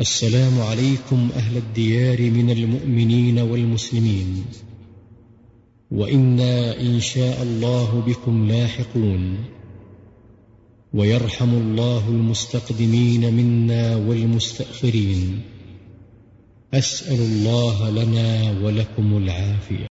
السلام عليكم أهل الديار من المؤمنين والمسلمين. وإنا إن شاء الله بكم لاحقون. ويرحم الله المستقدمين منا والمستأخرين. أسأل الله لنا ولكم العافية.